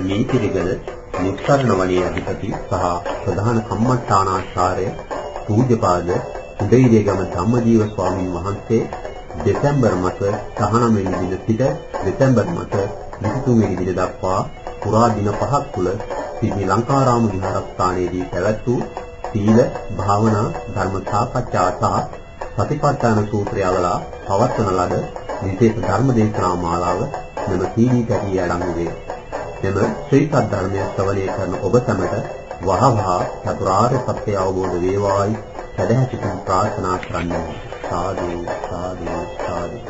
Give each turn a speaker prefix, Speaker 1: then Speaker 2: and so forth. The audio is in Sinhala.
Speaker 1: නීතිරිගල නිස්සරණ වනයේ අධිපති සහ ප්‍රධාන කම්මඨානාචාර්ය පූජ්‍යපාද උදේවිදේගම ධම්මජීව ස්වාමීන් වහන්සේ දෙසැම්බර් මාස 19 වෙනි දින සිට දෙසැම්බර් මාස 23 වෙනි දින දක්වා පුරා දින පහක් තුල ශ්‍රී ලංකාරාම විහාරස්ථානයේදී පැවැත් වූ සීල භාවනා ධර්ම සාකච්ඡා සහ සතිපට්ඨාන සූත්‍රය අවලා පවත්වන ලද විශේෂ ධර්ම දේශනා මාලාව මෙම සීනී පැටිය අඩංගු වේ. මෙම ශ්‍රී සද්ධර්මය ශ්‍රවණය කරන ඔබ සැමට වහවහ චතුරාර්ය සත්‍ය අවබෝධ වේවායි. සදහැසිතින් ප්‍රාර්ථනා කරන්නේ සාදු සාදු සාදු.